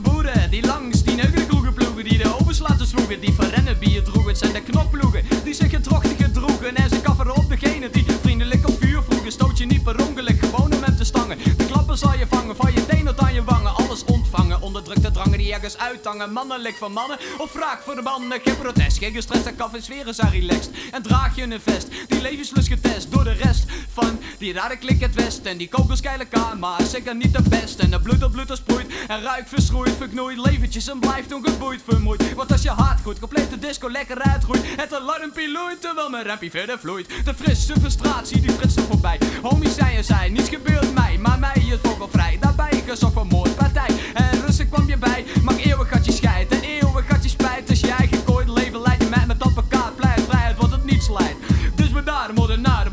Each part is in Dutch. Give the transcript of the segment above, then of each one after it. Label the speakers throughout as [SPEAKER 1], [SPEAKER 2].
[SPEAKER 1] boeren die langs die neugenkloegen ploegen, die de overslaten sloegen, die verrennen bier droegen. Het zijn de knokploegen die zich getrochtig gedroegen en ze kafferen op degene die vriendelijk op vuur vroegen. Stoot je niet per ongeluk, gewoon om hem te stangen. De klappen zal je vangen, van je. Ergens uithangen, mannelijk van mannen of wraak voor de mannen. Geen protest, geen gestrest en kaf en sferen zijn relaxed. En draag je een vest, die levenslust getest door de rest van die rare klik het west. En die kokos keilen aan, maar zeker niet de best. En de bloed op bloed sproeit en ruik verschroeit, verknoeit leventjes en blijft ongeboeid vermoeid. Want als je hart goed, compleet de disco lekker uitgroeit, het alarmpie loeit terwijl mijn rampie verder vloeit. De frisse frustratie die fritst er voorbij. Homies zijn en zij, niets gebeurt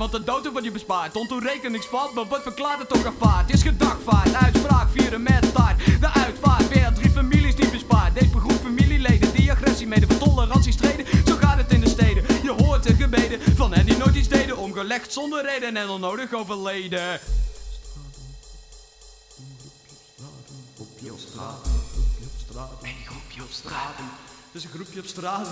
[SPEAKER 1] want de dood wordt je bespaard. Ontoerekeningsvat, maar wordt verklaard het toch gevaard. Is gedagvaard, uitspraak vieren met taart. De uitvaart, weer drie families die bespaard. Deze begroep familieleden die agressie mede voor tolerantie streden. Zo gaat het in de steden, je hoort de gebeden van hen die nooit iets deden. Omgelegd zonder reden en onnodig overleden. Groepje op straat, groepje op straat, een groepje op straat. Het is een groepje op straat.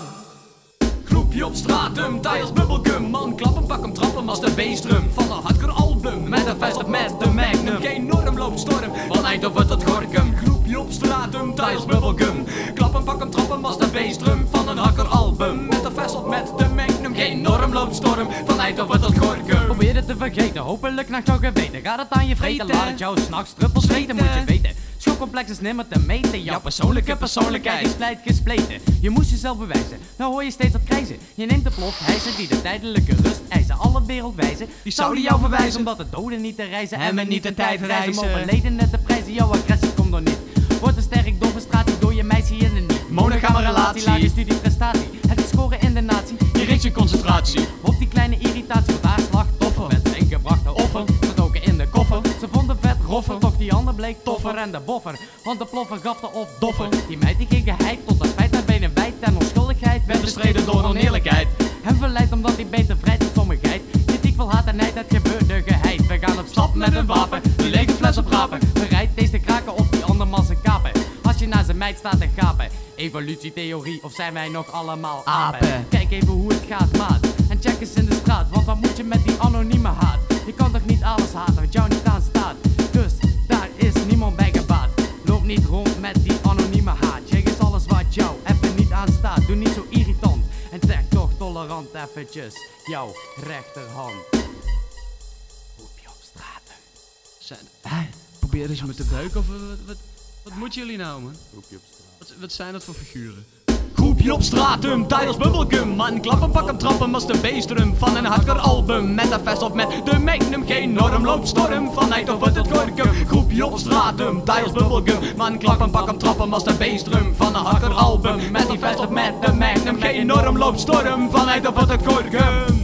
[SPEAKER 1] Groepje op stratum, tires bubblegum. Man, klappen, pak hem, trappen als de bassdrum Van een hardcore album, met een vest op met de magnum. Geen norm loopt storm, van Eindhoven tot Gorkum. Groepje op stratum, tires bubblegum. Klappen, pak hem, trappen als de bassdrum Van een hardcore album, met een vest op met de magnum. Geen norm loopt storm, van Eindhoven tot Gorkum.
[SPEAKER 2] Probeer het te vergeten, hopelijk nacht nog geweten. Gaat het aan je vreten, laat het jou s'nachts druppels zweten, moet je weten. Schokcomplex is nimmer te meten, jouw persoonlijke persoonlijkheid is gespleten. Je moest jezelf bewijzen, nou hoor je steeds dat krijzen. Je neemt de plof, hijzen die de tijdelijke rust eisen. Alle wereldwijzen, die zouden jou verwijzen omdat de doden niet te reizen en we niet de tijd reizen. Om overleden net te prijzen, jouw agressie komt door niet. Wordt een sterk door frustratie door je meisje in de niet.
[SPEAKER 1] Monogame relatie.
[SPEAKER 2] lage studieprestatie. Het is scoren in de natie.
[SPEAKER 1] Je richt je concentratie
[SPEAKER 2] Op die kleine irritatie haar slachtoffer Met ingebrachte offer, verdoken in de koffer Ze vonden vet roffer, die ander bleek toffer En de boffer, want de ploffer gaf de of doffer. Die meid die ging geheid tot het feit naar benen wijd En onschuldigheid werd
[SPEAKER 1] Bestreden door oneerlijkheid.
[SPEAKER 2] Hem verleid omdat hij beter vrijt dan sommigheid. Kritiek vol haat en nijd, het gebeurde geheid. We gaan op stap met een wapen, die lege fles oprapen Bereid deze te kraken op die andermans zijn kapen. Als je naar zijn meid staat te gapen. Evolutietheorie, of zijn wij nog allemaal apen? Kijk even hoe het gaat, maat. Tolerant eventjes jouw rechterhand. Roepje op straten.
[SPEAKER 1] Zijn, probeer eens me te beuken of wat, wat, wat moeten jullie nou man? Wat, wat zijn dat voor figuren? Groepje op stratum, titles bubblegum. Man, klappen, pakken, trappen als de bassdrum Van een hardcore album, met een vest op met de magnum. Geen norm loopt storm, van Eindhoven tot Gorkum. Groepje op stratum, titles bubblegum. Man, klappen, pakken, trappen als de bassdrum Van een hardcore album, met die vest op met de magnum. Geen norm loopt storm, van Eindhoven tot Gorkum